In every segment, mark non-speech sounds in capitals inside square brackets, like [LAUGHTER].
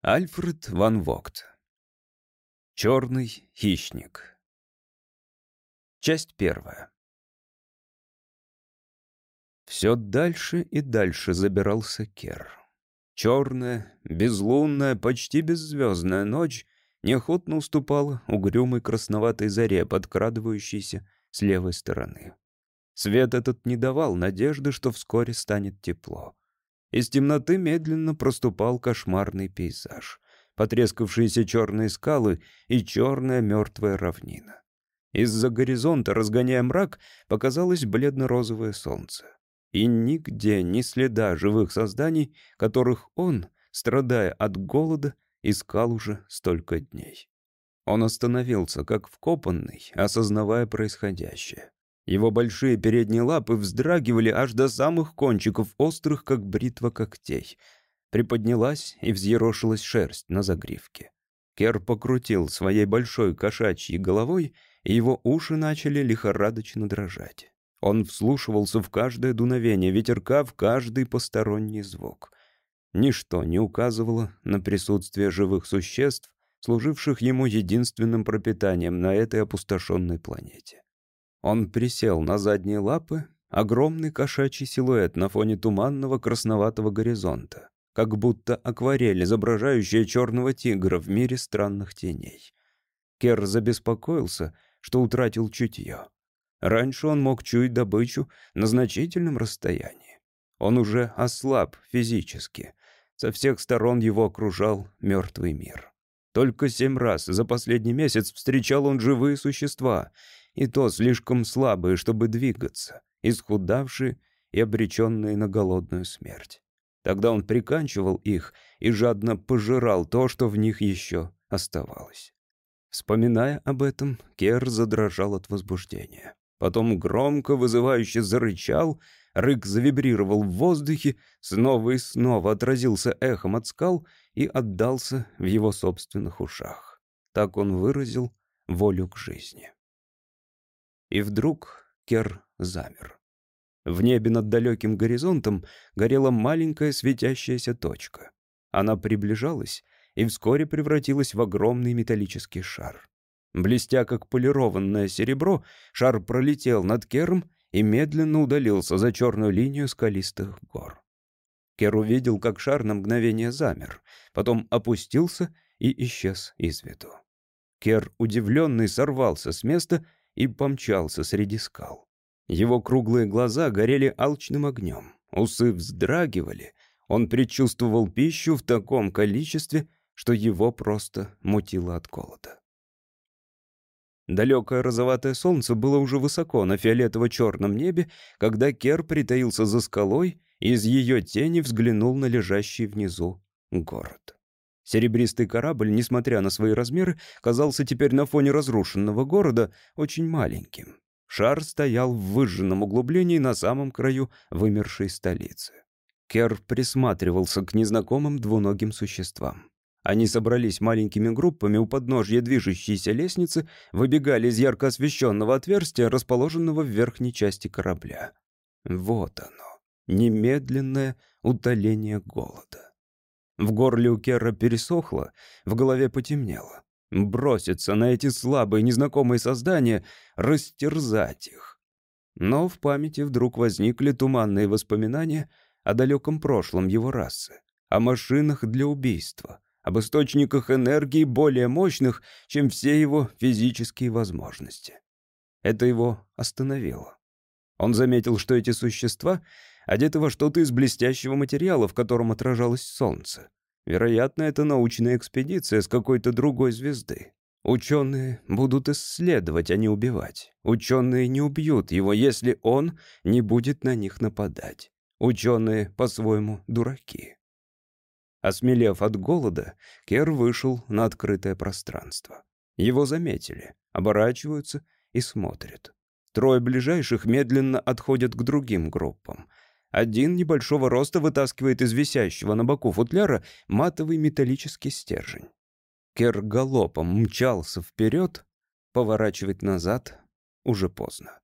Альфред ван Вогт. Черный хищник. Часть первая. Все дальше и дальше забирался Кер. Черная, безлунная, почти беззвездная ночь неохотно уступала угрюмой красноватой заре, подкрадывающейся с левой стороны. Свет этот не давал надежды, что вскоре станет тепло. Из темноты медленно проступал кошмарный пейзаж. Потрескавшиеся черные скалы и черная мертвая равнина. Из-за горизонта, разгоняя мрак, показалось бледно-розовое солнце. И нигде ни следа живых созданий, которых он, страдая от голода, искал уже столько дней. Он остановился, как вкопанный, осознавая происходящее. Его большие передние лапы вздрагивали аж до самых кончиков, острых, как бритва когтей. Приподнялась и взъерошилась шерсть на загривке. Кер покрутил своей большой кошачьей головой, и его уши начали лихорадочно дрожать. Он вслушивался в каждое дуновение ветерка, в каждый посторонний звук. Ничто не указывало на присутствие живых существ, служивших ему единственным пропитанием на этой опустошенной планете. Он присел на задние лапы, огромный кошачий силуэт на фоне туманного красноватого горизонта, как будто акварель, изображающая черного тигра в мире странных теней. Кер забеспокоился, что утратил чутье. Раньше он мог чуять добычу на значительном расстоянии. Он уже ослаб физически. Со всех сторон его окружал мертвый мир. Только семь раз за последний месяц встречал он живые существа, и то слишком слабые, чтобы двигаться, исхудавшие и обреченные на голодную смерть. Тогда он приканчивал их и жадно пожирал то, что в них еще оставалось. Вспоминая об этом, Кер задрожал от возбуждения. Потом громко, вызывающе зарычал, рык завибрировал в воздухе, снова и снова отразился эхом от скал и отдался в его собственных ушах. Так он выразил волю к жизни. И вдруг Кер замер. В небе над далеким горизонтом горела маленькая светящаяся точка. Она приближалась и вскоре превратилась в огромный металлический шар. Блестя как полированное серебро, шар пролетел над Кером и медленно удалился за черную линию скалистых гор. Кер увидел, как шар на мгновение замер, потом опустился и исчез из виду. Кер, удивленный, сорвался с места и помчался среди скал. Его круглые глаза горели алчным огнем, усы вздрагивали, он предчувствовал пищу в таком количестве, что его просто мутило от голода. Далекое розоватое солнце было уже высоко на фиолетово-черном небе, когда Кер притаился за скалой и из ее тени взглянул на лежащий внизу город. Серебристый корабль, несмотря на свои размеры, казался теперь на фоне разрушенного города очень маленьким. Шар стоял в выжженном углублении на самом краю вымершей столицы. Кер присматривался к незнакомым двуногим существам. Они собрались маленькими группами у подножья движущейся лестницы, выбегали из ярко освещенного отверстия, расположенного в верхней части корабля. Вот оно, немедленное утоление голода. В горле у Кера пересохло, в голове потемнело. Броситься на эти слабые незнакомые создания, растерзать их. Но в памяти вдруг возникли туманные воспоминания о далеком прошлом его расы, о машинах для убийства, об источниках энергии более мощных, чем все его физические возможности. Это его остановило. Он заметил, что эти существа одеты во что-то из блестящего материала, в котором отражалось солнце. Вероятно, это научная экспедиция с какой-то другой звезды. Ученые будут исследовать, а не убивать. Ученые не убьют его, если он не будет на них нападать. Ученые, по-своему, дураки. Осмелев от голода, Кер вышел на открытое пространство. Его заметили, оборачиваются и смотрят. Трое ближайших медленно отходят к другим группам. Один небольшого роста вытаскивает из висящего на боку футляра матовый металлический стержень. Кер галопом мчался вперед, поворачивать назад уже поздно.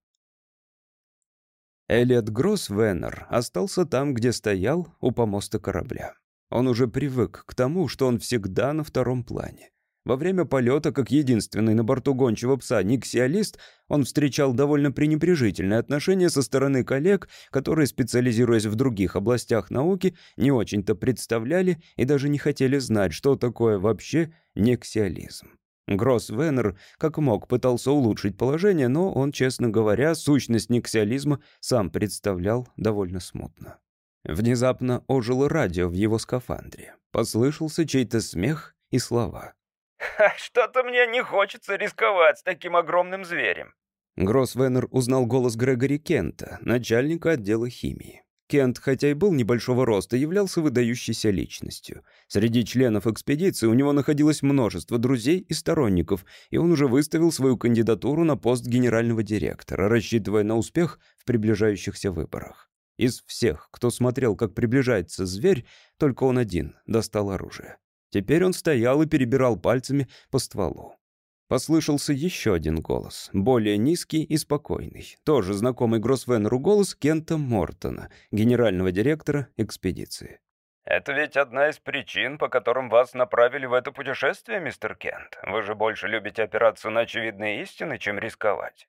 Элиот Гроссвеннер остался там, где стоял, у помоста корабля. Он уже привык к тому, что он всегда на втором плане. Во время полета, как единственный на борту гончего пса никсиалист, он встречал довольно пренебрежительное отношение со стороны коллег, которые, специализируясь в других областях науки, не очень-то представляли и даже не хотели знать, что такое вообще никсиализм. Гросс Веннер как мог пытался улучшить положение, но он, честно говоря, сущность никсиализма сам представлял довольно смутно. Внезапно ожило радио в его скафандре. Послышался чей-то смех и слова. [LAUGHS] «Что-то мне не хочется рисковать с таким огромным зверем». Гроссвеннер узнал голос Грегори Кента, начальника отдела химии. Кент, хотя и был небольшого роста, являлся выдающейся личностью. Среди членов экспедиции у него находилось множество друзей и сторонников, и он уже выставил свою кандидатуру на пост генерального директора, рассчитывая на успех в приближающихся выборах. Из всех, кто смотрел, как приближается зверь, только он один достал оружие. Теперь он стоял и перебирал пальцами по стволу. Послышался еще один голос, более низкий и спокойный. Тоже знакомый Гроссвеннеру голос Кента Мортона, генерального директора экспедиции. «Это ведь одна из причин, по которым вас направили в это путешествие, мистер Кент. Вы же больше любите опираться на очевидные истины, чем рисковать».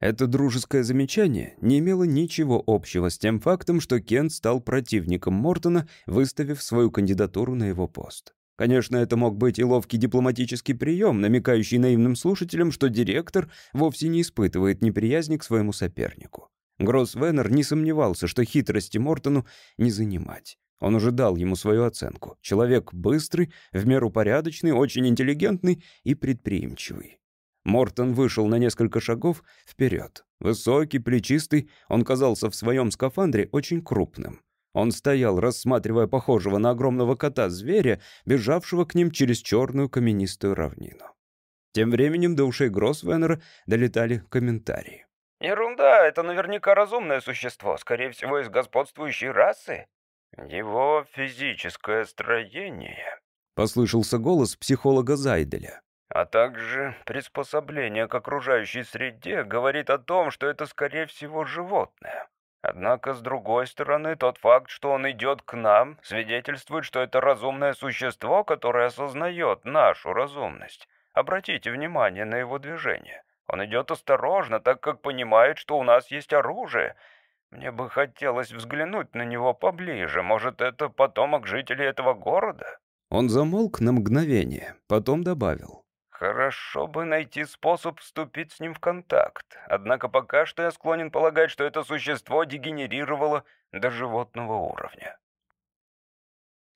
Это дружеское замечание не имело ничего общего с тем фактом, что Кент стал противником Мортона, выставив свою кандидатуру на его пост. Конечно, это мог быть и ловкий дипломатический прием, намекающий наивным слушателям, что директор вовсе не испытывает неприязни к своему сопернику. Гросс Веннер не сомневался, что хитрости Мортону не занимать. Он уже дал ему свою оценку. Человек быстрый, в меру порядочный, очень интеллигентный и предприимчивый. Мортон вышел на несколько шагов вперед. Высокий, плечистый, он казался в своем скафандре очень крупным. Он стоял, рассматривая похожего на огромного кота зверя, бежавшего к ним через черную каменистую равнину. Тем временем до ушей Гроссвеннера долетали комментарии. «Ерунда, это наверняка разумное существо, скорее всего, из господствующей расы. Его физическое строение...» — послышался голос психолога Зайделя. «А также приспособление к окружающей среде говорит о том, что это, скорее всего, животное. Однако, с другой стороны, тот факт, что он идет к нам, свидетельствует, что это разумное существо, которое осознает нашу разумность. Обратите внимание на его движение. Он идет осторожно, так как понимает, что у нас есть оружие. Мне бы хотелось взглянуть на него поближе. Может, это потомок жителей этого города?» Он замолк на мгновение, потом добавил. Хорошо бы найти способ вступить с ним в контакт. Однако пока что я склонен полагать, что это существо дегенерировало до животного уровня.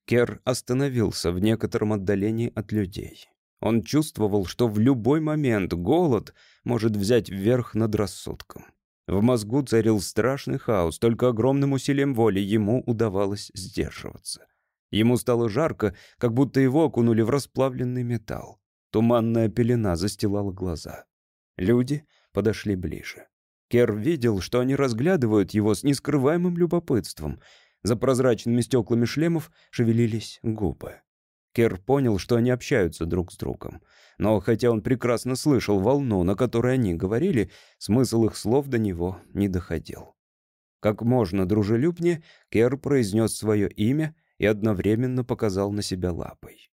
Кер остановился в некотором отдалении от людей. Он чувствовал, что в любой момент голод может взять вверх над рассудком. В мозгу царил страшный хаос, только огромным усилием воли ему удавалось сдерживаться. Ему стало жарко, как будто его окунули в расплавленный металл. Туманная пелена застилала глаза. Люди подошли ближе. Кер видел, что они разглядывают его с нескрываемым любопытством. За прозрачными стеклами шлемов шевелились губы. Кер понял, что они общаются друг с другом. Но хотя он прекрасно слышал волну, на которой они говорили, смысл их слов до него не доходил. Как можно дружелюбнее, Кер произнес свое имя и одновременно показал на себя лапой.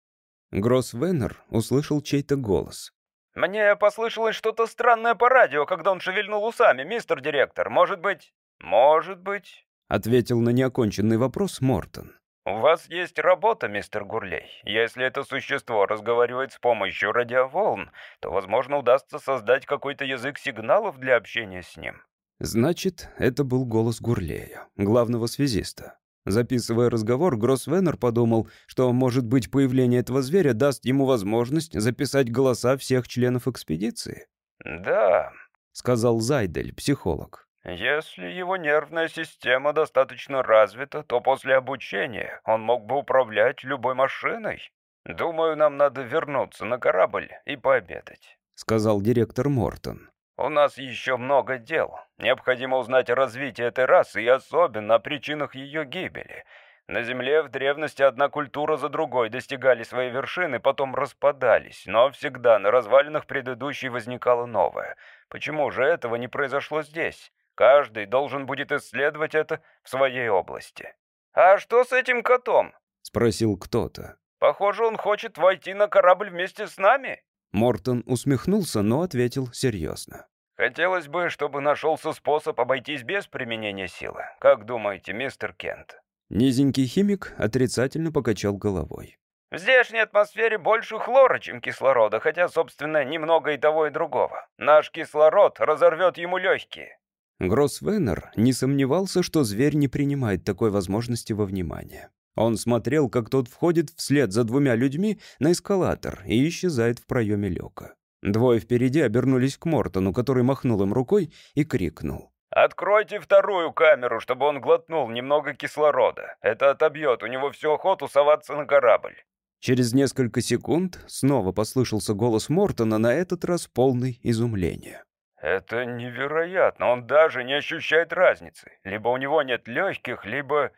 Гросс Веннер услышал чей-то голос. «Мне послышалось что-то странное по радио, когда он шевельнул усами, мистер директор. Может быть...» «Может быть...» — ответил на неоконченный вопрос Мортон. «У вас есть работа, мистер Гурлей. Если это существо разговаривает с помощью радиоволн, то, возможно, удастся создать какой-то язык сигналов для общения с ним». Значит, это был голос Гурлея, главного связиста. Записывая разговор, Гроссвеннер подумал, что, может быть, появление этого зверя даст ему возможность записать голоса всех членов экспедиции. «Да», — сказал Зайдель, психолог. «Если его нервная система достаточно развита, то после обучения он мог бы управлять любой машиной. Думаю, нам надо вернуться на корабль и пообедать», — сказал директор Мортон. У нас еще много дел. Необходимо узнать о развитии этой расы и особенно о причинах ее гибели. На Земле в древности одна культура за другой достигали своей вершины, потом распадались, но всегда на развалинах предыдущей возникала новая. Почему же этого не произошло здесь? Каждый должен будет исследовать это в своей области. «А что с этим котом?» — спросил кто-то. «Похоже, он хочет войти на корабль вместе с нами». Мортон усмехнулся, но ответил серьезно. «Хотелось бы, чтобы нашелся способ обойтись без применения силы. Как думаете, мистер Кент?» Низенький химик отрицательно покачал головой. В здешней атмосфере больше хлора, чем кислорода, хотя, собственно, немного и того, и другого. Наш кислород разорвет ему легкие. Гроссвеннер не сомневался, что зверь не принимает такой возможности во внимание. Он смотрел, как тот входит вслед за двумя людьми на эскалатор и исчезает в проеме люка. Двое впереди обернулись к Мортону, который махнул им рукой и крикнул. «Откройте вторую камеру, чтобы он глотнул немного кислорода. Это отобьет у него всю охоту соваться на корабль». Через несколько секунд снова послышался голос Мортона, на этот раз полный изумления. «Это невероятно, он даже не ощущает разницы. Либо у него нет легких, либо...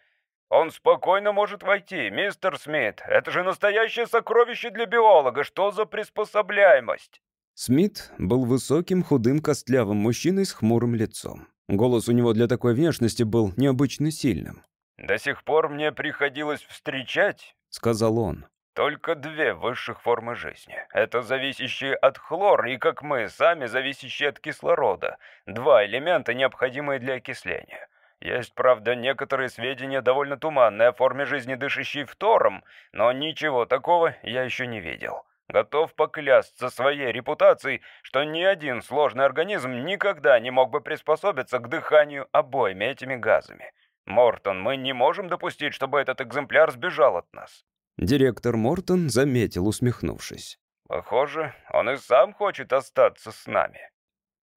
Он спокойно может войти, мистер Смит. Это же настоящее сокровище для биолога. Что за приспособляемость?» Смит был высоким, худым, костлявым мужчиной с хмурым лицом. Голос у него для такой внешности был необычно сильным. «До сих пор мне приходилось встречать», — сказал он, только две высших формы жизни. Это зависящие от хлора и, как мы, сами зависящие от кислорода. Два элемента, необходимые для окисления. Есть, правда, некоторые сведения довольно туманные о форме жизни, дышащей фтором, но ничего такого я еще не видел. Готов поклясться своей репутацией, что ни один сложный организм никогда не мог бы приспособиться к дыханию обоими этими газами. Мортон, мы не можем допустить, чтобы этот экземпляр сбежал от нас. Директор Мортон заметил, усмехнувшись. «Похоже, он и сам хочет остаться с нами».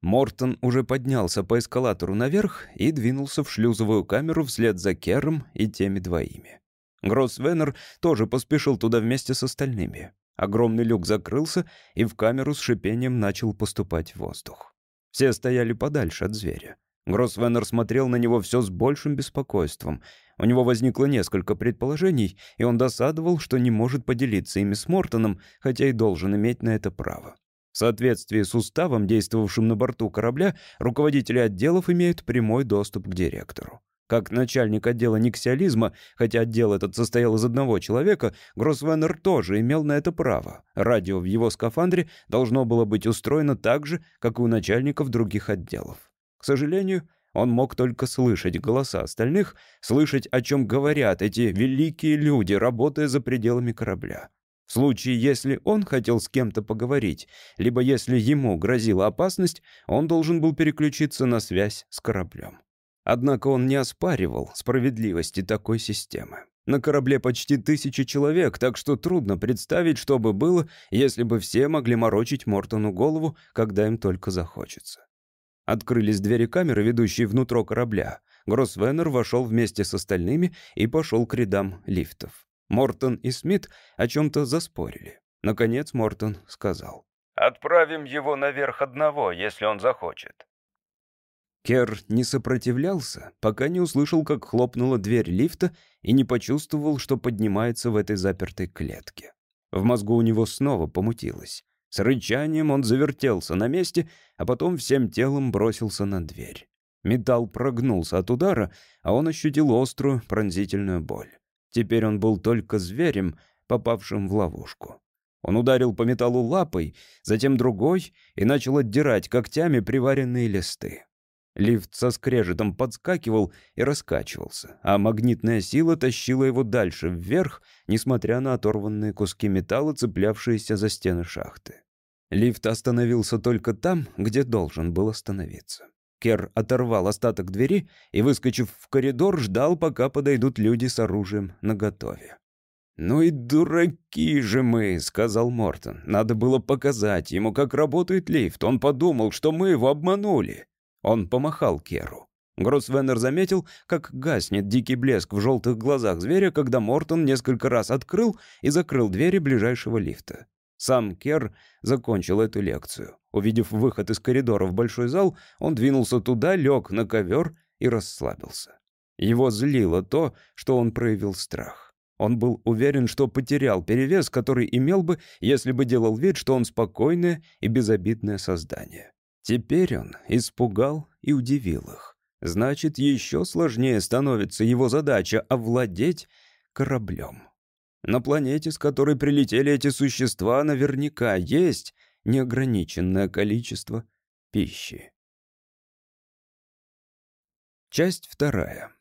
Мортон уже поднялся по эскалатору наверх и двинулся в шлюзовую камеру вслед за Кером и теми двоими. Гроссвеннер тоже поспешил туда вместе с остальными. Огромный люк закрылся, и в камеру с шипением начал поступать воздух. Все стояли подальше от зверя. Гроссвеннер смотрел на него все с большим беспокойством. У него возникло несколько предположений, и он досадовал, что не может поделиться ими с Мортоном, хотя и должен иметь на это право. В соответствии с уставом, действовавшим на борту корабля, руководители отделов имеют прямой доступ к директору. Как начальник отдела никсиализма, хотя отдел этот состоял из одного человека, Гроссвеннер тоже имел на это право. Радио в его скафандре должно было быть устроено так же, как и у начальников других отделов. К сожалению, он мог только слышать голоса остальных, слышать, о чем говорят эти великие люди, работая за пределами корабля. В случае, если он хотел с кем-то поговорить, либо если ему грозила опасность, он должен был переключиться на связь с кораблем. Однако он не оспаривал справедливости такой системы. На корабле почти тысячи человек, так что трудно представить, что бы было, если бы все могли морочить Мортону голову, когда им только захочется. Открылись двери камеры, ведущие внутрь корабля. Гроссвеннер вошел вместе с остальными и пошел к рядам лифтов. Мортон и Смит о чем-то заспорили. Наконец Мортон сказал. «Отправим его наверх одного, если он захочет». Кер не сопротивлялся, пока не услышал, как хлопнула дверь лифта и не почувствовал, что поднимается в этой запертой клетке. В мозгу у него снова помутилось. С рычанием он завертелся на месте, а потом всем телом бросился на дверь. Металл прогнулся от удара, а он ощутил острую пронзительную боль. Теперь он был только зверем, попавшим в ловушку. Он ударил по металлу лапой, затем другой и начал отдирать когтями приваренные листы. Лифт со скрежетом подскакивал и раскачивался, а магнитная сила тащила его дальше вверх, несмотря на оторванные куски металла, цеплявшиеся за стены шахты. Лифт остановился только там, где должен был остановиться. Кер оторвал остаток двери и, выскочив в коридор, ждал, пока подойдут люди с оружием наготове. «Ну и дураки же мы», — сказал Мортон. «Надо было показать ему, как работает лифт. Он подумал, что мы его обманули». Он помахал Керу. Гроссвеннер заметил, как гаснет дикий блеск в желтых глазах зверя, когда Мортон несколько раз открыл и закрыл двери ближайшего лифта. Сам Кер закончил эту лекцию. Увидев выход из коридора в большой зал, он двинулся туда, лег на ковер и расслабился. Его злило то, что он проявил страх. Он был уверен, что потерял перевес, который имел бы, если бы делал вид, что он спокойное и безобидное создание. Теперь он испугал и удивил их. Значит, еще сложнее становится его задача овладеть кораблем. На планете, с которой прилетели эти существа, наверняка есть неограниченное количество пищи. Часть вторая.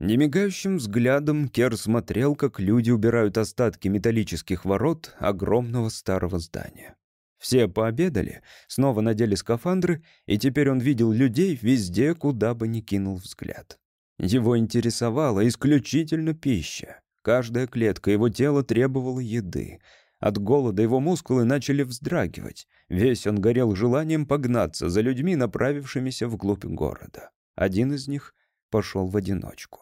Немигающим взглядом Кер смотрел, как люди убирают остатки металлических ворот огромного старого здания. Все пообедали, снова надели скафандры, и теперь он видел людей везде, куда бы ни кинул взгляд. Его интересовала исключительно пища. Каждая клетка его тела требовала еды. От голода его мускулы начали вздрагивать. Весь он горел желанием погнаться за людьми, направившимися вглубь города. Один из них пошел в одиночку.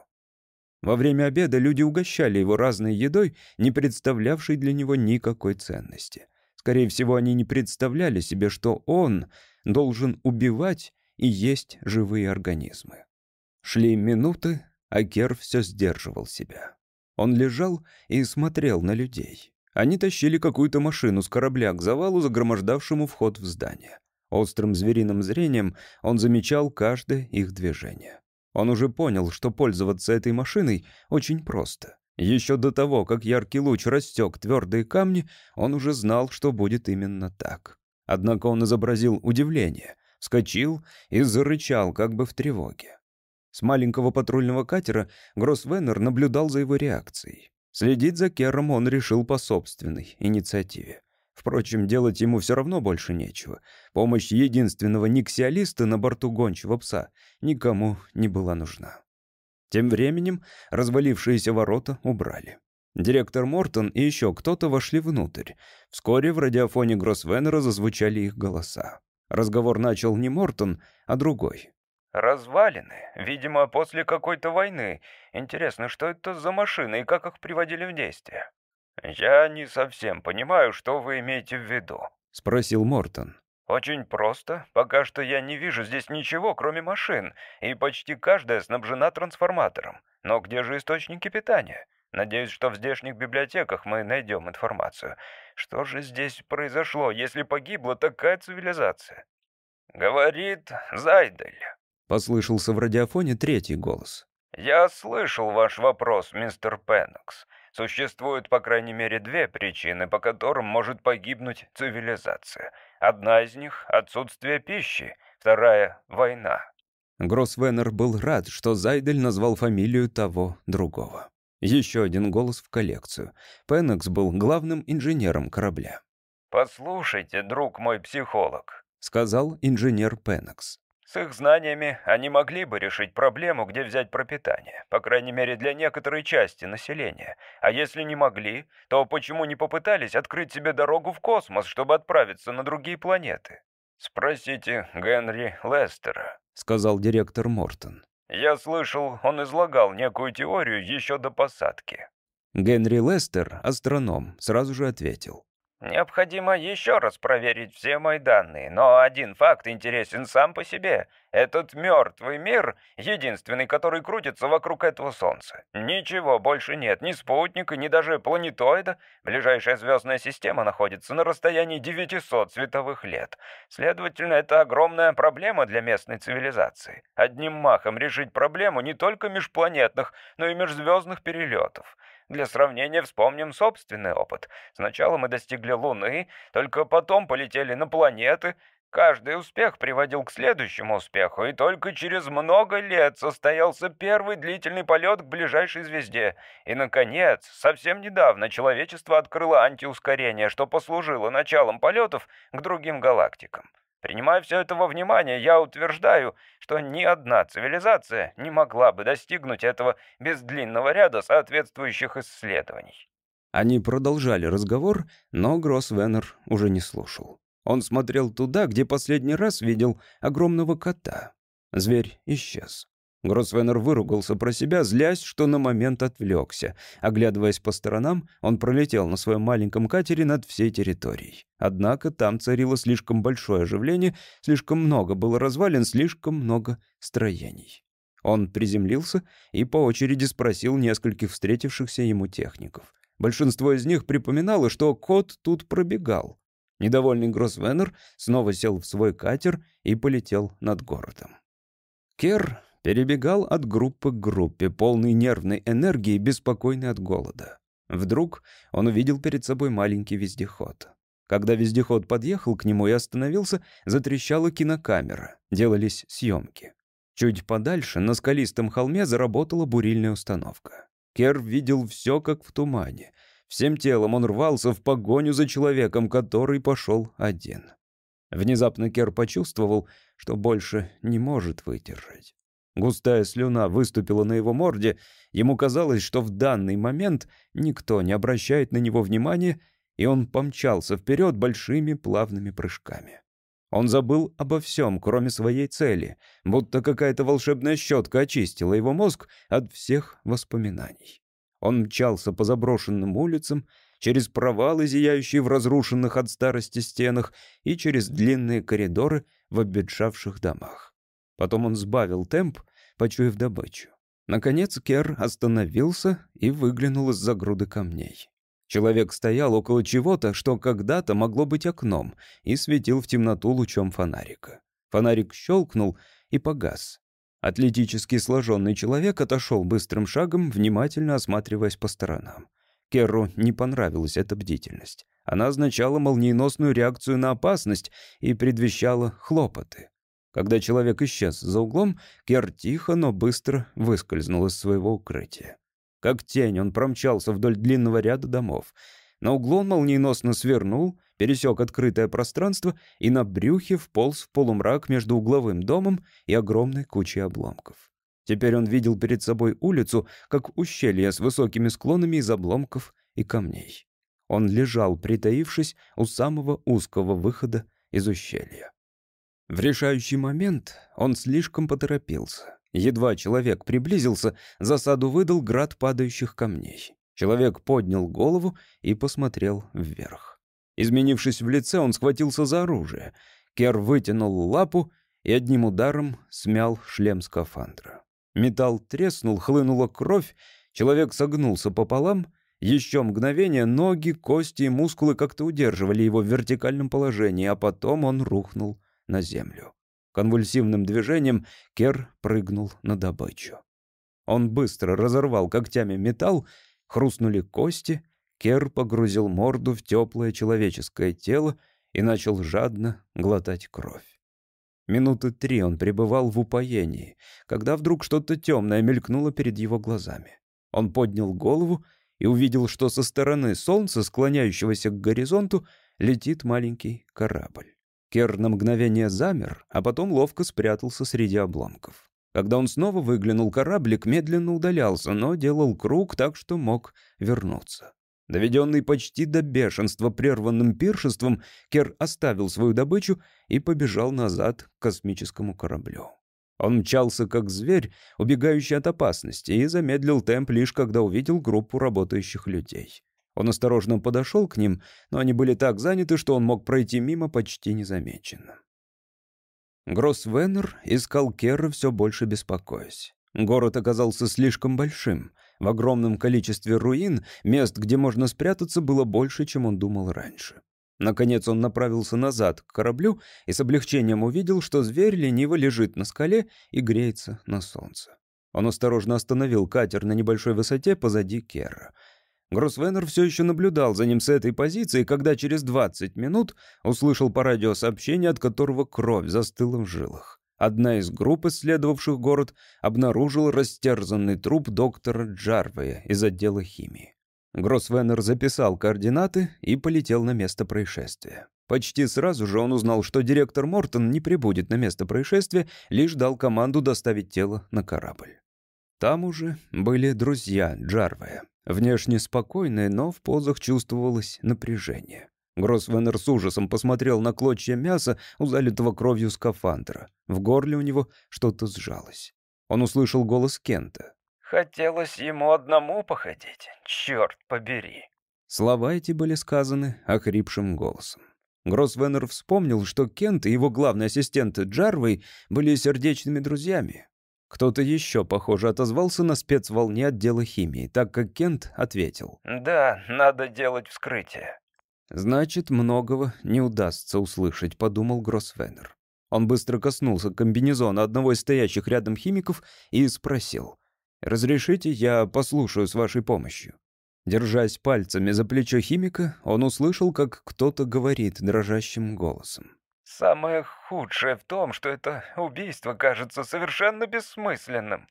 Во время обеда люди угощали его разной едой, не представлявшей для него никакой ценности. Скорее всего, они не представляли себе, что он должен убивать и есть живые организмы. Шли минуты, а Гер все сдерживал себя. Он лежал и смотрел на людей. Они тащили какую-то машину с корабля к завалу, загромождавшему вход в здание. Острым звериным зрением он замечал каждое их движение. Он уже понял, что пользоваться этой машиной очень просто. Еще до того, как яркий луч растек твердые камни, он уже знал, что будет именно так. Однако он изобразил удивление, вскочил и зарычал, как бы в тревоге. С маленького патрульного катера Гроссвеннер наблюдал за его реакцией. Следить за Кером он решил по собственной инициативе. Впрочем, делать ему все равно больше нечего. Помощь единственного никсиалиста на борту гончего пса никому не была нужна. Тем временем развалившиеся ворота убрали. Директор Мортон и еще кто-то вошли внутрь. Вскоре в радиофоне Гроссвеннера зазвучали их голоса. Разговор начал не Мортон, а другой. «Развалины. Видимо, после какой-то войны. Интересно, что это за машины и как их приводили в действие?» «Я не совсем понимаю, что вы имеете в виду», — спросил Мортон. «Очень просто. Пока что я не вижу здесь ничего, кроме машин, и почти каждая снабжена трансформатором. Но где же источники питания? Надеюсь, что в здешних библиотеках мы найдем информацию. Что же здесь произошло, если погибла такая цивилизация?» «Говорит Зайдель», — послышался в радиофоне третий голос. «Я слышал ваш вопрос, мистер Пеннокс. Существует, по крайней мере, две причины, по которым может погибнуть цивилизация. Одна из них — отсутствие пищи, вторая — война. Гроссвеннер был рад, что Зайдель назвал фамилию того другого. Еще один голос в коллекцию. Пеннекс был главным инженером корабля. «Послушайте, друг мой психолог», — сказал инженер Пеннекс. С их знаниями они могли бы решить проблему, где взять пропитание, по крайней мере для некоторой части населения. А если не могли, то почему не попытались открыть себе дорогу в космос, чтобы отправиться на другие планеты? Спросите Генри Лестера, сказал директор Мортон. Я слышал, он излагал некую теорию еще до посадки. Генри Лестер, астроном, сразу же ответил. Необходимо еще раз проверить все мои данные, но один факт интересен сам по себе. Этот мертвый мир — единственный, который крутится вокруг этого Солнца. Ничего больше нет, ни спутника, ни даже планетоида. Ближайшая звездная система находится на расстоянии 900 световых лет. Следовательно, это огромная проблема для местной цивилизации. Одним махом решить проблему не только межпланетных, но и межзвездных перелетов. Для сравнения вспомним собственный опыт. Сначала мы достигли Луны, только потом полетели на планеты. Каждый успех приводил к следующему успеху, и только через много лет состоялся первый длительный полет к ближайшей звезде. И, наконец, совсем недавно человечество открыло антиускорение, что послужило началом полетов к другим галактикам. Принимая все это во внимание, я утверждаю, что ни одна цивилизация не могла бы достигнуть этого без длинного ряда соответствующих исследований. Они продолжали разговор, но Гроссвеннер уже не слушал. Он смотрел туда, где последний раз видел огромного кота. Зверь исчез. Гроссвеннер выругался про себя, злясь, что на момент отвлекся. Оглядываясь по сторонам, он пролетел на своем маленьком катере над всей территорией. Однако там царило слишком большое оживление, слишком много было развалин, слишком много строений. Он приземлился и по очереди спросил нескольких встретившихся ему техников. Большинство из них припоминало, что кот тут пробегал. Недовольный Гроссвеннер снова сел в свой катер и полетел над городом. Кер перебегал от группы к группе, полный нервной энергии, беспокойный от голода. Вдруг он увидел перед собой маленький вездеход. Когда вездеход подъехал к нему и остановился, затрещала кинокамера, делались съемки. Чуть подальше, на скалистом холме, заработала бурильная установка. Кер видел все, как в тумане. Всем телом он рвался в погоню за человеком, который пошел один. Внезапно Кер почувствовал, что больше не может выдержать. Густая слюна выступила на его морде. Ему казалось, что в данный момент никто не обращает на него внимания, и он помчался вперед большими плавными прыжками. Он забыл обо всем, кроме своей цели, будто какая-то волшебная щетка очистила его мозг от всех воспоминаний. Он мчался по заброшенным улицам, через провалы, зияющие в разрушенных от старости стенах, и через длинные коридоры в обветшавших домах. Потом он сбавил темп, почуяв добычу. Наконец Кер остановился и выглянул из-за груды камней. Человек стоял около чего-то, что когда-то могло быть окном, и светил в темноту лучом фонарика. Фонарик щелкнул и погас. Атлетически сложенный человек отошел быстрым шагом, внимательно осматриваясь по сторонам. Керру не понравилась эта бдительность. Она означала молниеносную реакцию на опасность и предвещала хлопоты. Когда человек исчез за углом, Кер тихо, но быстро выскользнул из своего укрытия. Как тень он промчался вдоль длинного ряда домов. На углу он молниеносно свернул, пересек открытое пространство и на брюхе вполз в полумрак между угловым домом и огромной кучей обломков. Теперь он видел перед собой улицу, как ущелье с высокими склонами из обломков и камней. Он лежал, притаившись у самого узкого выхода из ущелья. В решающий момент он слишком поторопился. Едва человек приблизился, засаду выдал град падающих камней. Человек поднял голову и посмотрел вверх. Изменившись в лице, он схватился за оружие. Кер вытянул лапу и одним ударом смял шлем скафандра. Металл треснул, хлынула кровь, человек согнулся пополам. Еще мгновение ноги, кости и мускулы как-то удерживали его в вертикальном положении, а потом он рухнул на землю. Конвульсивным движением Кер прыгнул на добычу. Он быстро разорвал когтями металл, хрустнули кости, Кер погрузил морду в теплое человеческое тело и начал жадно глотать кровь. Минуты три он пребывал в упоении, когда вдруг что-то темное мелькнуло перед его глазами. Он поднял голову и увидел, что со стороны солнца, склоняющегося к горизонту, летит маленький корабль. Кер на мгновение замер, а потом ловко спрятался среди обломков. Когда он снова выглянул, кораблик медленно удалялся, но делал круг так, что мог вернуться. Доведенный почти до бешенства прерванным пиршеством, Кер оставил свою добычу и побежал назад к космическому кораблю. Он мчался как зверь, убегающий от опасности, и замедлил темп лишь когда увидел группу работающих людей. Он осторожно подошел к ним, но они были так заняты, что он мог пройти мимо почти незамеченным. Гроссвеннер искал Керра все больше беспокоясь. Город оказался слишком большим. В огромном количестве руин мест, где можно спрятаться, было больше, чем он думал раньше. Наконец он направился назад к кораблю и с облегчением увидел, что зверь лениво лежит на скале и греется на солнце. Он осторожно остановил катер на небольшой высоте позади Керра. Гроссвеннер все еще наблюдал за ним с этой позиции, когда через 20 минут услышал по радио сообщение, от которого кровь застыла в жилах. Одна из групп, исследовавших город, обнаружила растерзанный труп доктора Джарвея из отдела химии. Гроссвеннер записал координаты и полетел на место происшествия. Почти сразу же он узнал, что директор Мортон не прибудет на место происшествия, лишь дал команду доставить тело на корабль. Там уже были друзья Джарвея. Внешне спокойные, но в позах чувствовалось напряжение. Гроссвеннер с ужасом посмотрел на клочья мяса у залитого кровью скафандра. В горле у него что-то сжалось. Он услышал голос Кента. «Хотелось ему одному походить, черт побери». Слова эти были сказаны охрипшим голосом. Гроссвеннер вспомнил, что Кент и его главный ассистент Джарвей были сердечными друзьями. Кто-то еще, похоже, отозвался на спецволне отдела химии, так как Кент ответил. «Да, надо делать вскрытие». «Значит, многого не удастся услышать», — подумал Гроссвеннер. Он быстро коснулся комбинезона одного из стоящих рядом химиков и спросил. «Разрешите, я послушаю с вашей помощью?» Держась пальцами за плечо химика, он услышал, как кто-то говорит дрожащим голосом. «Самое худшее в том, что это убийство кажется совершенно бессмысленным».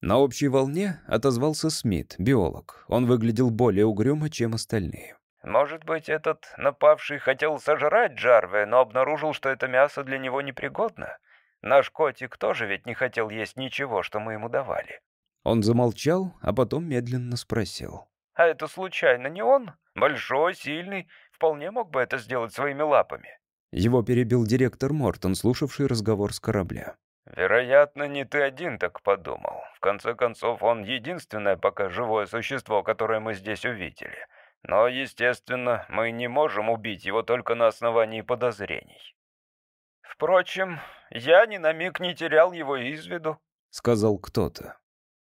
На общей волне отозвался Смит, биолог. Он выглядел более угрюмо, чем остальные. «Может быть, этот напавший хотел сожрать Джарве, но обнаружил, что это мясо для него непригодно? Наш котик тоже ведь не хотел есть ничего, что мы ему давали». Он замолчал, а потом медленно спросил. А это случайно не он? Большой, сильный, вполне мог бы это сделать своими лапами. Его перебил директор Мортон, слушавший разговор с корабля. «Вероятно, не ты один так подумал. В конце концов, он единственное пока живое существо, которое мы здесь увидели. Но, естественно, мы не можем убить его только на основании подозрений. Впрочем, я ни на миг не терял его из виду», — сказал кто-то.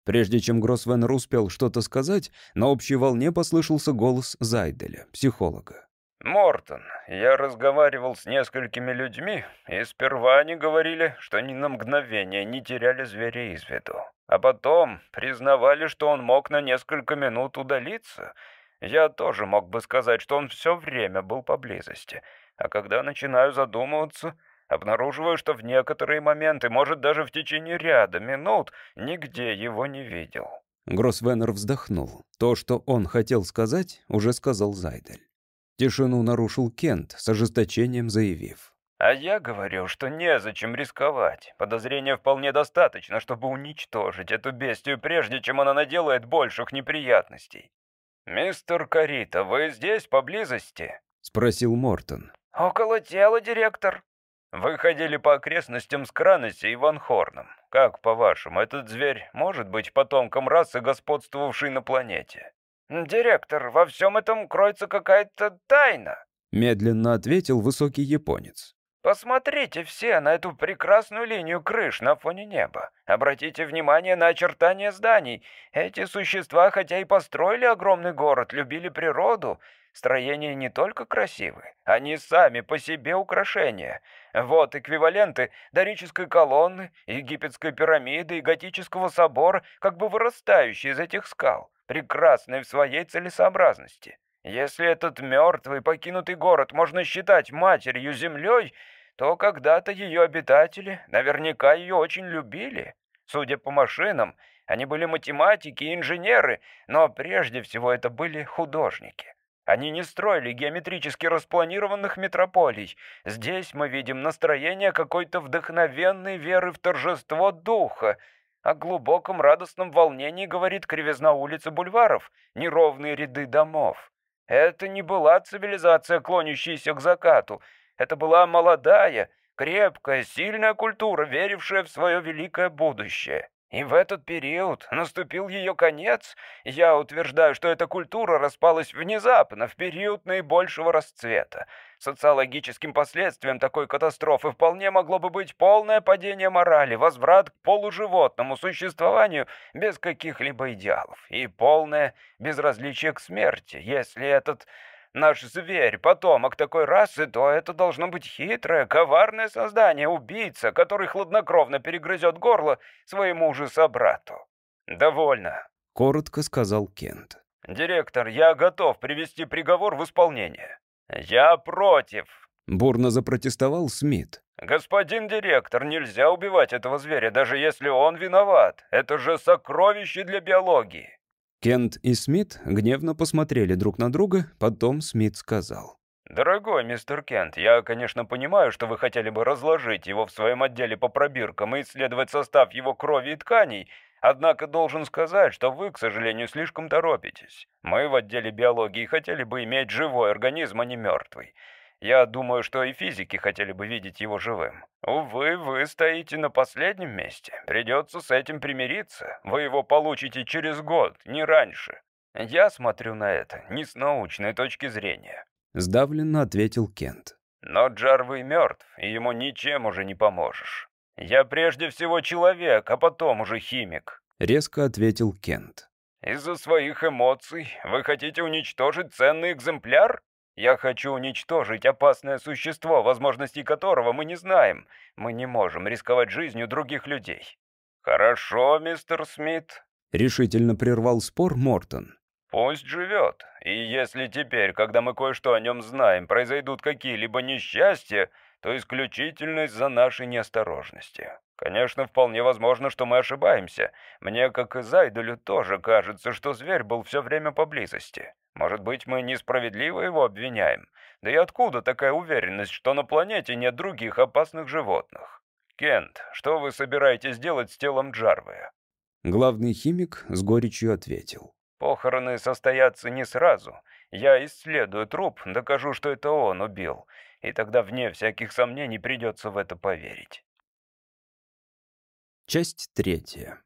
Прежде чем Гроссвеннер успел что-то сказать, на общей волне послышался голос Зайделя, психолога. «Мортон, я разговаривал с несколькими людьми, и сперва они говорили, что ни на мгновение не теряли зверя из виду. А потом признавали, что он мог на несколько минут удалиться. Я тоже мог бы сказать, что он все время был поблизости. А когда начинаю задумываться, Обнаруживаю, что в некоторые моменты, может, даже в течение ряда минут, нигде его не видел. Гроссвеннер вздохнул. То, что он хотел сказать, уже сказал Зайдель. Тишину нарушил Кент, с ожесточением заявив. «А я говорю, что незачем рисковать. Подозрения вполне достаточно, чтобы уничтожить эту бестию, прежде чем она наделает больших неприятностей. «Мистер Карита, вы здесь, поблизости?» — спросил Мортон. «Около тела, директор», вы ходили по окрестностям с Краноси и Ван Хорном. Как, по-вашему, этот зверь может быть потомком расы, господствовавшей на планете? Директор, во всем этом кроется какая-то тайна. Медленно ответил высокий японец. Посмотрите все на эту прекрасную линию крыш на фоне неба. Обратите внимание на очертания зданий. Эти существа, хотя и построили огромный город, любили природу, Строения не только красивы, они сами по себе украшения. Вот эквиваленты дорической колонны, египетской пирамиды и готического собора, как бы вырастающие из этих скал, прекрасные в своей целесообразности. Если этот мертвый, покинутый город можно считать матерью землей, то когда-то ее обитатели наверняка ее очень любили. Судя по машинам, они были математики и инженеры, но прежде всего это были художники. Они не строили геометрически распланированных метрополий. Здесь мы видим настроение какой-то вдохновенной веры в торжество духа. О глубоком радостном волнении говорит кривизна улиц и бульваров, неровные ряды домов. Это не была цивилизация, клонящаяся к закату. Это была молодая, крепкая, сильная культура, верившая в свое великое будущее. И в этот период наступил ее конец. Я утверждаю, что эта культура распалась внезапно, в период наибольшего расцвета. Социологическим последствием такой катастрофы вполне могло бы быть полное падение морали, возврат к полуживотному существованию без каких-либо идеалов и полное безразличие к смерти, если этот наш зверь, потомок такой расы, то это должно быть хитрое, коварное создание, убийца, который хладнокровно перегрызет горло своему же собрату. «Довольно», — коротко сказал Кент. «Директор, я готов привести приговор в исполнение». «Я против», — бурно запротестовал Смит. «Господин директор, нельзя убивать этого зверя, даже если он виноват. Это же сокровище для биологии». Кент и Смит гневно посмотрели друг на друга, потом Смит сказал. «Дорогой мистер Кент, я, конечно, понимаю, что вы хотели бы разложить его в своем отделе по пробиркам и исследовать состав его крови и тканей, однако должен сказать, что вы, к сожалению, слишком торопитесь. Мы в отделе биологии хотели бы иметь живой организм, а не мертвый. Я думаю, что и физики хотели бы видеть его живым. Увы, вы стоите на последнем месте. Придется с этим примириться. Вы его получите через год, не раньше. Я смотрю на это не с научной точки зрения. Сдавленно ответил Кент. Но Джарвей мертв, и ему ничем уже не поможешь. Я прежде всего человек, а потом уже химик. Резко ответил Кент. Из-за своих эмоций вы хотите уничтожить ценный экземпляр? Я хочу уничтожить опасное существо, возможностей которого мы не знаем. Мы не можем рисковать жизнью других людей». «Хорошо, мистер Смит», — решительно прервал спор Мортон. «Пусть живет. И если теперь, когда мы кое-что о нем знаем, произойдут какие-либо несчастья, то исключительно из-за нашей неосторожности. Конечно, вполне возможно, что мы ошибаемся. Мне, как и Зайдулю, тоже кажется, что зверь был все время поблизости. Может быть, мы несправедливо его обвиняем? Да и откуда такая уверенность, что на планете нет других опасных животных? Кент, что вы собираетесь делать с телом Джарвея? Главный химик с горечью ответил. Похороны состоятся не сразу. Я исследую труп, докажу, что это он убил. И тогда вне всяких сомнений придется в это поверить. Часть третья.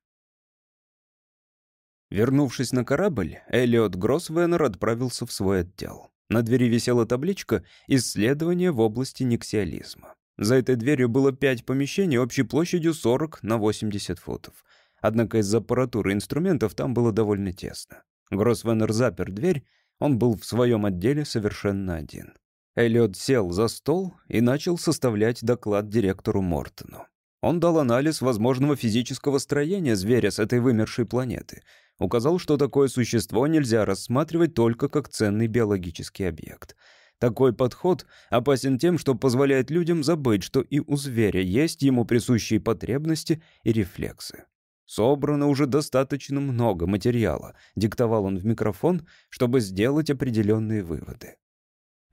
Вернувшись на корабль, Элliot Гроссвеннер отправился в свой отдел. На двери висела табличка «Исследование в области никсиализма». За этой дверью было пять помещений общей площадью 40 на 80 футов. Однако из-за аппаратуры и инструментов там было довольно тесно. Гроссвеннер запер дверь, он был в своем отделе совершенно один. Эллиот сел за стол и начал составлять доклад директору Мортону. Он дал анализ возможного физического строения зверя с этой вымершей планеты — указал, что такое существо нельзя рассматривать только как ценный биологический объект. Такой подход опасен тем, что позволяет людям забыть, что и у зверя есть ему присущие потребности и рефлексы. «Собрано уже достаточно много материала», — диктовал он в микрофон, чтобы сделать определенные выводы.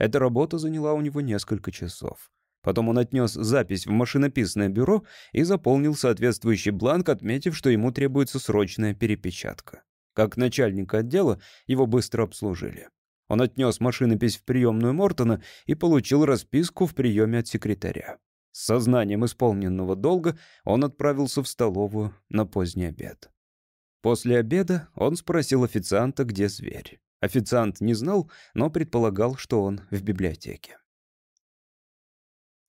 Эта работа заняла у него несколько часов. Потом он отнес запись в машинописное бюро и заполнил соответствующий бланк, отметив, что ему требуется срочная перепечатка. Как начальника отдела его быстро обслужили. Он отнес машинопись в приемную Мортона и получил расписку в приеме от секретаря. С сознанием исполненного долга он отправился в столовую на поздний обед. После обеда он спросил официанта, где зверь. Официант не знал, но предполагал, что он в библиотеке.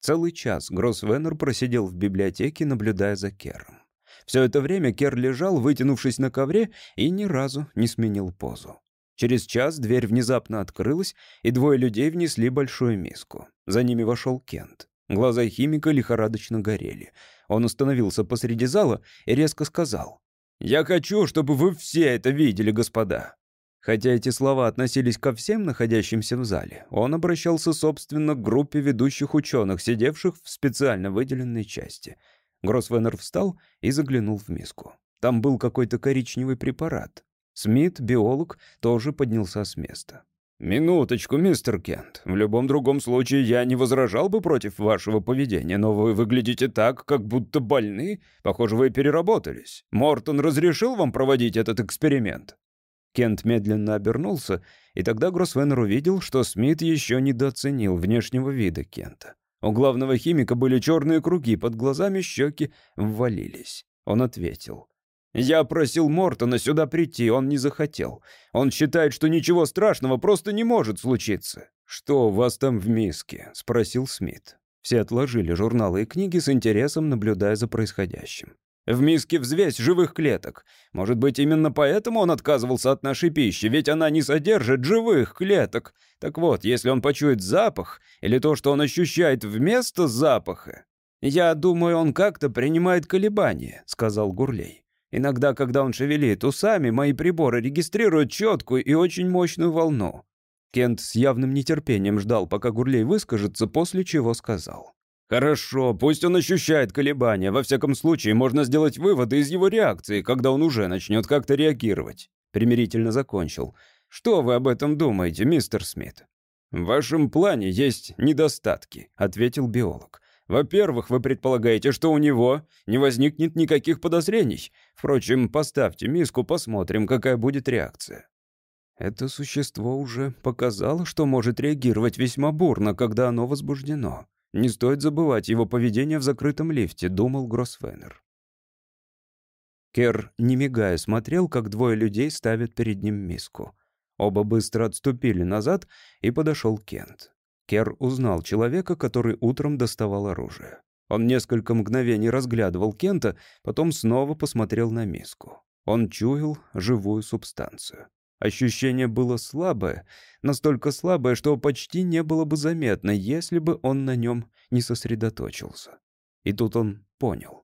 Целый час Гроссвеннер просидел в библиотеке, наблюдая за Кером. Все это время Кер лежал, вытянувшись на ковре, и ни разу не сменил позу. Через час дверь внезапно открылась, и двое людей внесли большую миску. За ними вошел Кент. Глаза химика лихорадочно горели. Он остановился посреди зала и резко сказал. «Я хочу, чтобы вы все это видели, господа. Хотя эти слова относились ко всем находящимся в зале, он обращался, собственно, к группе ведущих ученых, сидевших в специально выделенной части. Гроссвеннер встал и заглянул в миску. Там был какой-то коричневый препарат. Смит, биолог, тоже поднялся с места. «Минуточку, мистер Кент. В любом другом случае я не возражал бы против вашего поведения, но вы выглядите так, как будто больны. Похоже, вы переработались. Мортон разрешил вам проводить этот эксперимент?» Кент медленно обернулся, и тогда Гроссвеннер увидел, что Смит еще недооценил внешнего вида Кента. У главного химика были черные круги, под глазами щеки ввалились. Он ответил. «Я просил Мортона сюда прийти, он не захотел. Он считает, что ничего страшного просто не может случиться». «Что у вас там в миске?» — спросил Смит. Все отложили журналы и книги с интересом, наблюдая за происходящим. В миске взвесь живых клеток. Может быть, именно поэтому он отказывался от нашей пищи, ведь она не содержит живых клеток. Так вот, если он почует запах, или то, что он ощущает вместо запаха... «Я думаю, он как-то принимает колебания», — сказал Гурлей. «Иногда, когда он шевелит усами, мои приборы регистрируют четкую и очень мощную волну». Кент с явным нетерпением ждал, пока Гурлей выскажется, после чего сказал. Хорошо, пусть он ощущает колебания. Во всяком случае, можно сделать выводы из его реакции, когда он уже начнет как-то реагировать. Примирительно закончил. Что вы об этом думаете, мистер Смит? В вашем плане есть недостатки, ответил биолог. Во-первых, вы предполагаете, что у него не возникнет никаких подозрений. Впрочем, поставьте миску, посмотрим, какая будет реакция. Это существо уже показало, что может реагировать весьма бурно, когда оно возбуждено. Не стоит забывать его поведение в закрытом лифте, думал Гроссвеннер. Кер, не мигая, смотрел, как двое людей ставят перед ним миску. Оба быстро отступили назад, и подошел Кент. Кер узнал человека, который утром доставал оружие. Он несколько мгновений разглядывал Кента, потом снова посмотрел на миску. Он чуял живую субстанцию. Ощущение было слабое, настолько слабое, что почти не было бы заметно, если бы он на нем не сосредоточился. И тут он понял.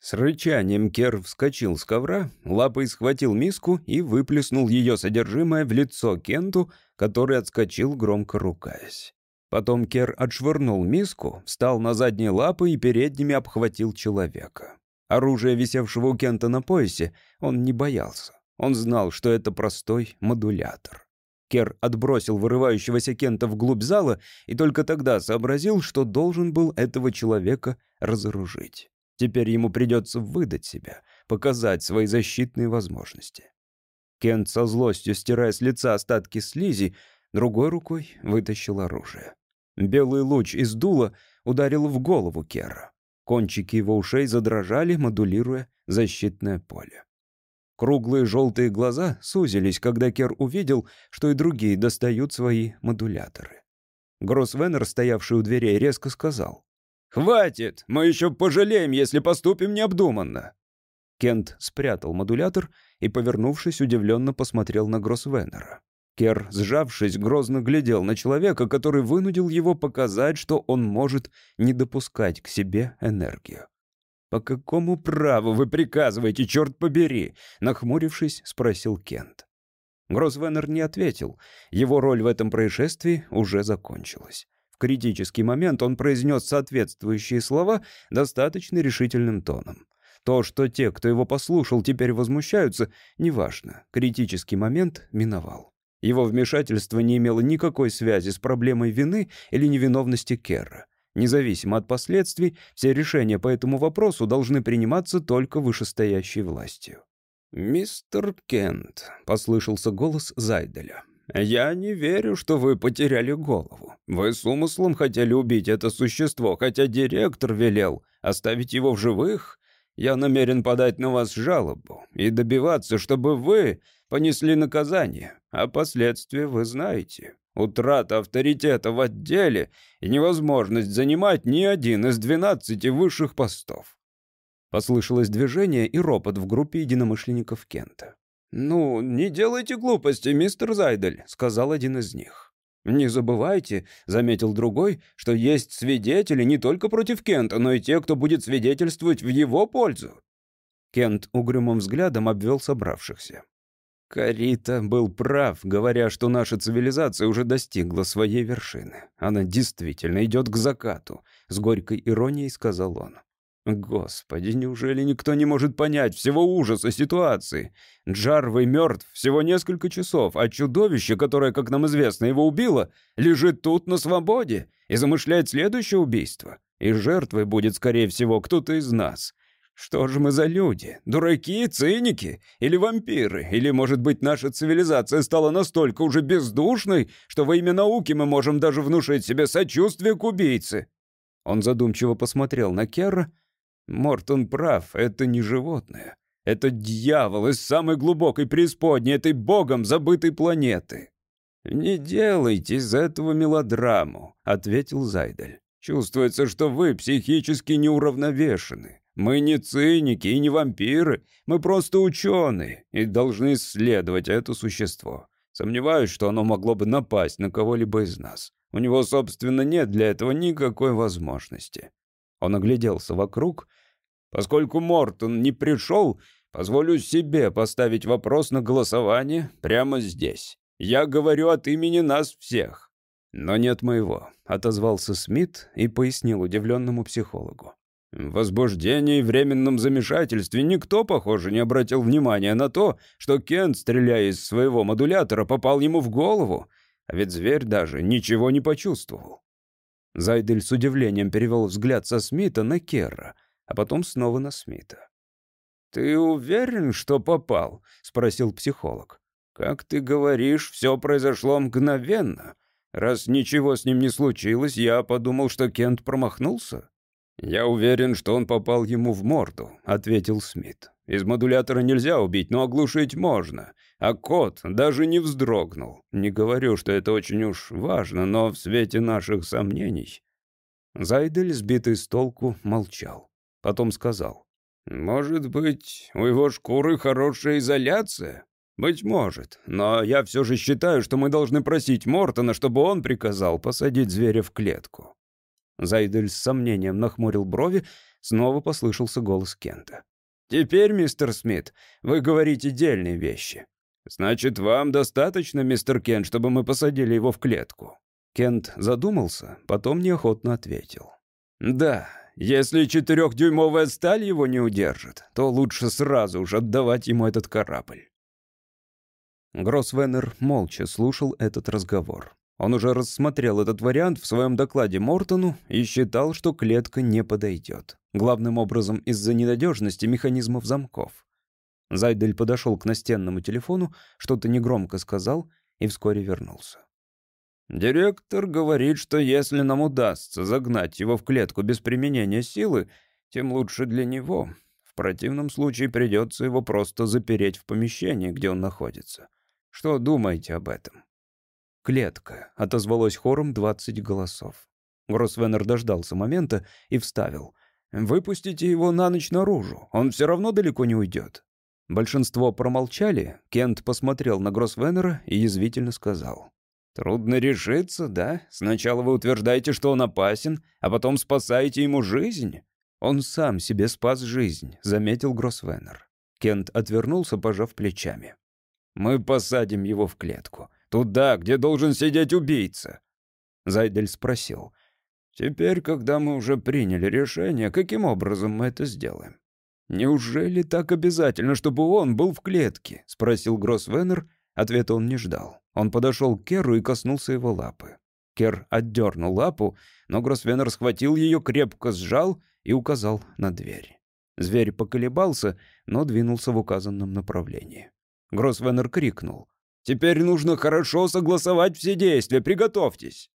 С рычанием Кер вскочил с ковра, лапой схватил миску и выплеснул ее содержимое в лицо Кенту, который отскочил, громко рукаясь. Потом Кер отшвырнул миску, встал на задние лапы и передними обхватил человека. Оружие, висевшего у Кента на поясе, он не боялся. Он знал, что это простой модулятор. Кер отбросил вырывающегося Кента вглубь зала и только тогда сообразил, что должен был этого человека разоружить. Теперь ему придется выдать себя, показать свои защитные возможности. Кент со злостью, стирая с лица остатки слизи, другой рукой вытащил оружие. Белый луч из дула ударил в голову Кера. Кончики его ушей задрожали, модулируя защитное поле. Круглые желтые глаза сузились, когда Кер увидел, что и другие достают свои модуляторы. Гроссвеннер, стоявший у дверей, резко сказал. «Хватит! Мы еще пожалеем, если поступим необдуманно!» Кент спрятал модулятор и, повернувшись, удивленно посмотрел на Гроссвеннера. Кер, сжавшись, грозно глядел на человека, который вынудил его показать, что он может не допускать к себе энергию. «По какому праву вы приказываете, черт побери?» — нахмурившись, спросил Кент. Гроссвеннер не ответил. Его роль в этом происшествии уже закончилась. В критический момент он произнес соответствующие слова достаточно решительным тоном. То, что те, кто его послушал, теперь возмущаются, неважно. Критический момент миновал. Его вмешательство не имело никакой связи с проблемой вины или невиновности Керра. Независимо от последствий, все решения по этому вопросу должны приниматься только вышестоящей властью. «Мистер Кент», — послышался голос Зайделя, «Я не верю, что вы потеряли голову. Вы с умыслом хотели убить это существо, хотя директор велел оставить его в живых. Я намерен подать на вас жалобу и добиваться, чтобы вы понесли наказание, а последствия вы знаете. Утрата авторитета в отделе и невозможность занимать ни один из двенадцати высших постов». Послышалось движение и ропот в группе единомышленников Кента. «Ну, не делайте глупости, мистер Зайдель», — сказал один из них. «Не забывайте», — заметил другой, «что есть свидетели не только против Кента, но и те, кто будет свидетельствовать в его пользу». Кент угрюмым взглядом обвел собравшихся. Карита был прав, говоря, что наша цивилизация уже достигла своей вершины. Она действительно идет к закату, — с горькой иронией сказал он. Господи, неужели никто не может понять всего ужаса ситуации? Джарвей мертв всего несколько часов, а чудовище, которое, как нам известно, его убило, лежит тут на свободе и замышляет следующее убийство. И жертвой будет, скорее всего, кто-то из нас. Что же мы за люди? Дураки, циники? Или вампиры? Или, может быть, наша цивилизация стала настолько уже бездушной, что во имя науки мы можем даже внушить себе сочувствие к убийце?» Он задумчиво посмотрел на Керра, Мортон прав, это не животное. Это дьявол из самой глубокой преисподней этой богом забытой планеты. «Не делайте из этого мелодраму», — ответил Зайдель. «Чувствуется, что вы психически неуравновешены. Мы не циники и не вампиры, мы просто ученые и должны исследовать это существо. Сомневаюсь, что оно могло бы напасть на кого-либо из нас. У него, собственно, нет для этого никакой возможности. Он огляделся вокруг. Поскольку Мортон не пришел, позволю себе поставить вопрос на голосование прямо здесь. Я говорю от имени нас всех. Но нет моего, отозвался Смит и пояснил удивленному психологу. В возбуждении и временном замешательстве никто, похоже, не обратил внимания на то, что Кент, стреляя из своего модулятора, попал ему в голову, а ведь зверь даже ничего не почувствовал. Зайдель с удивлением перевел взгляд со Смита на Керра, а потом снова на Смита. «Ты уверен, что попал?» — спросил психолог. «Как ты говоришь, все произошло мгновенно. Раз ничего с ним не случилось, я подумал, что Кент промахнулся». «Я уверен, что он попал ему в морду», — ответил Смит. «Из модулятора нельзя убить, но оглушить можно. А кот даже не вздрогнул. Не говорю, что это очень уж важно, но в свете наших сомнений...» Зайдель, сбитый с толку, молчал. Потом сказал. «Может быть, у его шкуры хорошая изоляция? «Быть может, но я все же считаю, что мы должны просить Мортона, чтобы он приказал посадить зверя в клетку». Зайдель с сомнением нахмурил брови, снова послышался голос Кента. «Теперь, мистер Смит, вы говорите дельные вещи. Значит, вам достаточно, мистер Кент, чтобы мы посадили его в клетку?» Кент задумался, потом неохотно ответил. «Да, если четырехдюймовая сталь его не удержит, то лучше сразу же отдавать ему этот корабль». Гроссвеннер молча слушал этот разговор. Он уже рассмотрел этот вариант в своем докладе Мортону и считал, что клетка не подойдет. Главным образом из-за ненадежности механизмов замков. Зайдель подошел к настенному телефону, что-то негромко сказал и вскоре вернулся. «Директор говорит, что если нам удастся загнать его в клетку без применения силы, тем лучше для него. В противном случае придется его просто запереть в помещении, где он находится. Что думаете об этом?» «Клетка», — отозвалось хором двадцать голосов. Гроссвеннер дождался момента и вставил. «Выпустите его на ночь наружу, он все равно далеко не уйдет». Большинство промолчали, Кент посмотрел на Гроссвеннера и язвительно сказал. «Трудно решиться, да? Сначала вы утверждаете, что он опасен, а потом спасаете ему жизнь?» «Он сам себе спас жизнь», — заметил Гроссвеннер. Кент отвернулся, пожав плечами. Мы посадим его в клетку. Туда, где должен сидеть убийца. Зайдель спросил. Теперь, когда мы уже приняли решение, каким образом мы это сделаем? «Неужели так обязательно, чтобы он был в клетке?» — спросил Гроссвеннер. Ответа он не ждал. Он подошел к Керу и коснулся его лапы. Кер отдернул лапу, но Гроссвеннер схватил ее, крепко сжал и указал на дверь. Зверь поколебался, но двинулся в указанном направлении. Гроссвеннер крикнул. «Теперь нужно хорошо согласовать все действия, приготовьтесь!»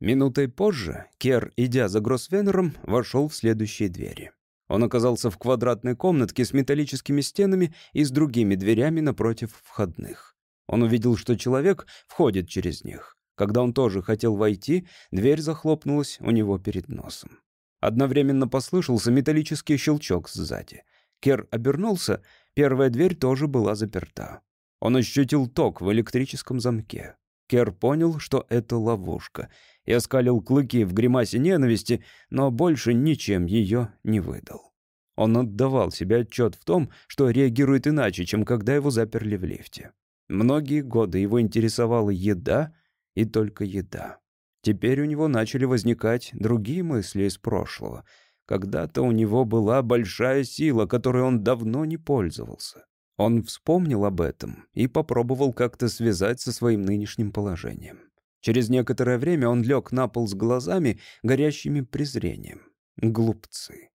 Минутой позже Кер, идя за Гроссвеннером, вошел в следующие двери. Он оказался в квадратной комнатке с металлическими стенами и с другими дверями напротив входных. Он увидел, что человек входит через них. Когда он тоже хотел войти, дверь захлопнулась у него перед носом. Одновременно послышался металлический щелчок сзади. Кер обернулся Первая дверь тоже была заперта. Он ощутил ток в электрическом замке. Кер понял, что это ловушка, и оскалил клыки в гримасе ненависти, но больше ничем ее не выдал. Он отдавал себе отчет в том, что реагирует иначе, чем когда его заперли в лифте. Многие годы его интересовала еда и только еда. Теперь у него начали возникать другие мысли из прошлого — когда-то у него была большая сила, которой он давно не пользовался. Он вспомнил об этом и попробовал как-то связать со своим нынешним положением. Через некоторое время он лег на пол с глазами, горящими презрением. Глупцы.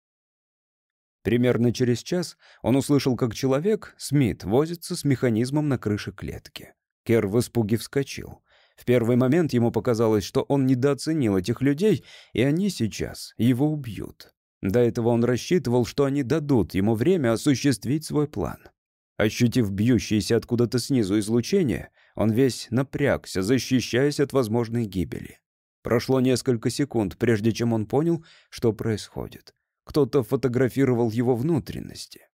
Примерно через час он услышал, как человек, Смит, возится с механизмом на крыше клетки. Кер в испуге вскочил. В первый момент ему показалось, что он недооценил этих людей, и они сейчас его убьют. До этого он рассчитывал, что они дадут ему время осуществить свой план. Ощутив бьющееся откуда-то снизу излучение, он весь напрягся, защищаясь от возможной гибели. Прошло несколько секунд, прежде чем он понял, что происходит. Кто-то фотографировал его внутренности.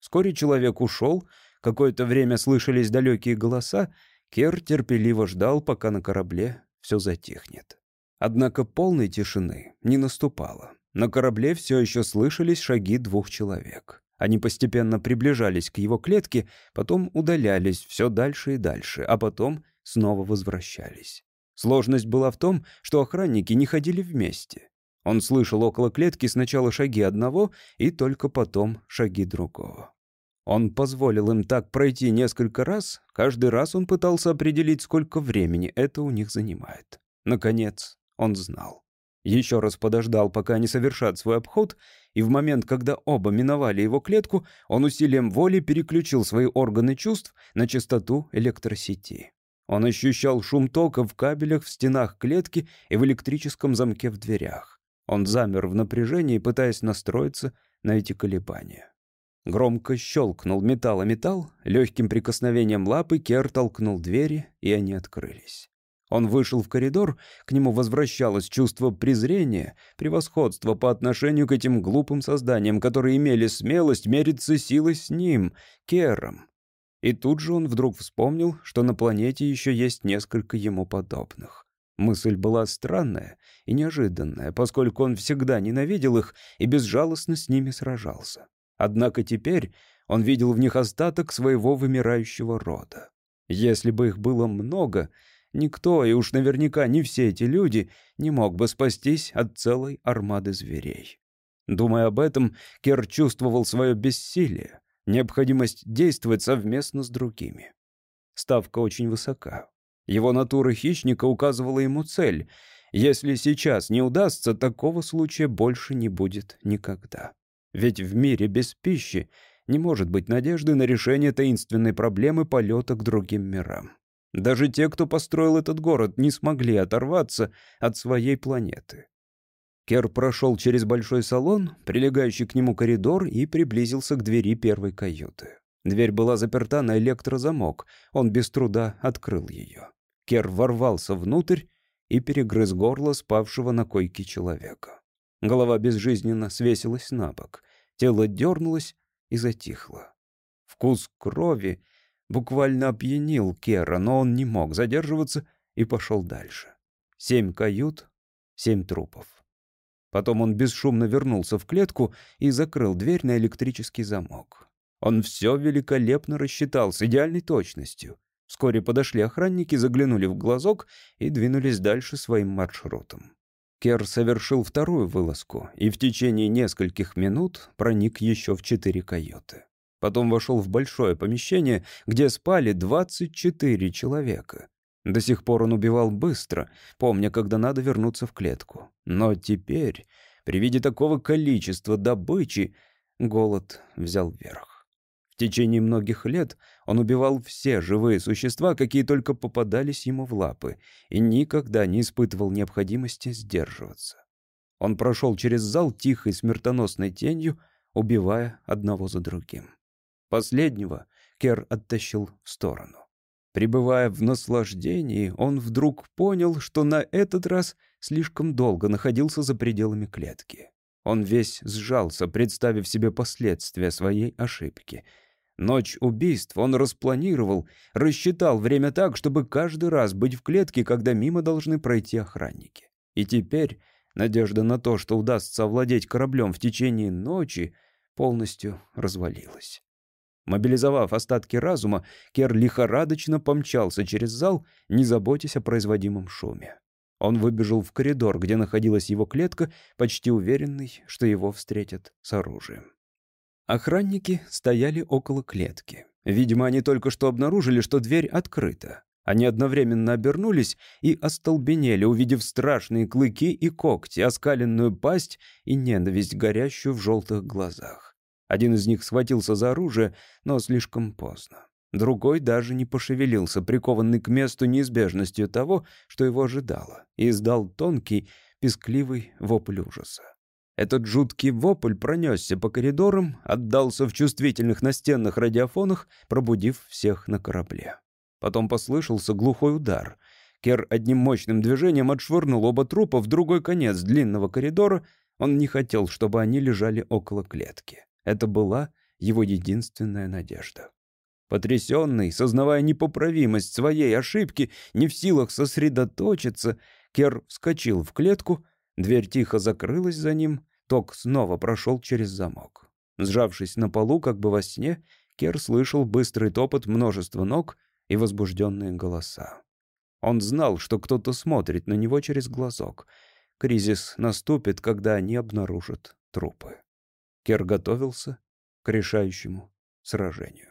Вскоре человек ушел, какое-то время слышались далекие голоса, Кер терпеливо ждал, пока на корабле все затихнет. Однако полной тишины не наступало. На корабле все еще слышались шаги двух человек. Они постепенно приближались к его клетке, потом удалялись все дальше и дальше, а потом снова возвращались. Сложность была в том, что охранники не ходили вместе. Он слышал около клетки сначала шаги одного и только потом шаги другого. Он позволил им так пройти несколько раз, каждый раз он пытался определить, сколько времени это у них занимает. Наконец, он знал. Еще раз подождал, пока они совершат свой обход, и в момент, когда оба миновали его клетку, он усилием воли переключил свои органы чувств на частоту электросети. Он ощущал шум тока в кабелях в стенах клетки и в электрическом замке в дверях. Он замер в напряжении, пытаясь настроиться на эти колебания. Громко щелкнул металл о металл, легким прикосновением лапы Кер толкнул двери, и они открылись. Он вышел в коридор, к нему возвращалось чувство презрения, превосходства по отношению к этим глупым созданиям, которые имели смелость мериться силой с ним, Кером. И тут же он вдруг вспомнил, что на планете еще есть несколько ему подобных. Мысль была странная и неожиданная, поскольку он всегда ненавидел их и безжалостно с ними сражался. Однако теперь он видел в них остаток своего вымирающего рода. Если бы их было много, никто, и уж наверняка не все эти люди, не мог бы спастись от целой армады зверей. Думая об этом, Кер чувствовал свое бессилие, необходимость действовать совместно с другими. Ставка очень высока. Его натура хищника указывала ему цель. Если сейчас не удастся, такого случая больше не будет никогда. Ведь в мире без пищи не может быть надежды на решение таинственной проблемы полета к другим мирам. Даже те, кто построил этот город, не смогли оторваться от своей планеты. Кер прошел через большой салон, прилегающий к нему коридор, и приблизился к двери первой каюты. Дверь была заперта на электрозамок, он без труда открыл ее. Кер ворвался внутрь и перегрыз горло спавшего на койке человека. Голова безжизненно свесилась на бок, тело дернулось и затихло. Вкус крови буквально опьянил Кера, но он не мог задерживаться и пошел дальше. Семь кают, семь трупов. Потом он бесшумно вернулся в клетку и закрыл дверь на электрический замок. Он все великолепно рассчитал с идеальной точностью. Вскоре подошли охранники, заглянули в глазок и двинулись дальше своим маршрутом. Кер совершил вторую вылазку и в течение нескольких минут проник еще в четыре каюты. Потом вошел в большое помещение, где спали 24 человека. До сих пор он убивал быстро, помня, когда надо вернуться в клетку. Но теперь, при виде такого количества добычи, голод взял верх. В течение многих лет он убивал все живые существа, какие только попадались ему в лапы, и никогда не испытывал необходимости сдерживаться. Он прошел через зал тихой смертоносной тенью, убивая одного за другим. Последнего Кер оттащил в сторону. Пребывая в наслаждении, он вдруг понял, что на этот раз слишком долго находился за пределами клетки. Он весь сжался, представив себе последствия своей ошибки. Ночь убийств он распланировал, рассчитал время так, чтобы каждый раз быть в клетке, когда мимо должны пройти охранники. И теперь надежда на то, что удастся овладеть кораблем в течение ночи, полностью развалилась. Мобилизовав остатки разума, Кер лихорадочно помчался через зал, не заботясь о производимом шуме. Он выбежал в коридор, где находилась его клетка, почти уверенный, что его встретят с оружием. Охранники стояли около клетки. Видимо, они только что обнаружили, что дверь открыта. Они одновременно обернулись и остолбенели, увидев страшные клыки и когти, оскаленную пасть и ненависть, горящую в желтых глазах. Один из них схватился за оружие, но слишком поздно. Другой даже не пошевелился, прикованный к месту неизбежностью того, что его ожидало, и издал тонкий, пескливый вопль ужаса. Этот жуткий вопль пронесся по коридорам, отдался в чувствительных настенных радиофонах, пробудив всех на корабле. Потом послышался глухой удар. Кер одним мощным движением отшвырнул оба трупа в другой конец длинного коридора. Он не хотел, чтобы они лежали около клетки. Это была его единственная надежда. Потрясенный, сознавая непоправимость своей ошибки, не в силах сосредоточиться, Кер вскочил в клетку, дверь тихо закрылась за ним, ток снова прошел через замок. Сжавшись на полу, как бы во сне, Кер слышал быстрый топот множества ног и возбужденные голоса. Он знал, что кто-то смотрит на него через глазок. Кризис наступит, когда они обнаружат трупы. Кер готовился к решающему сражению.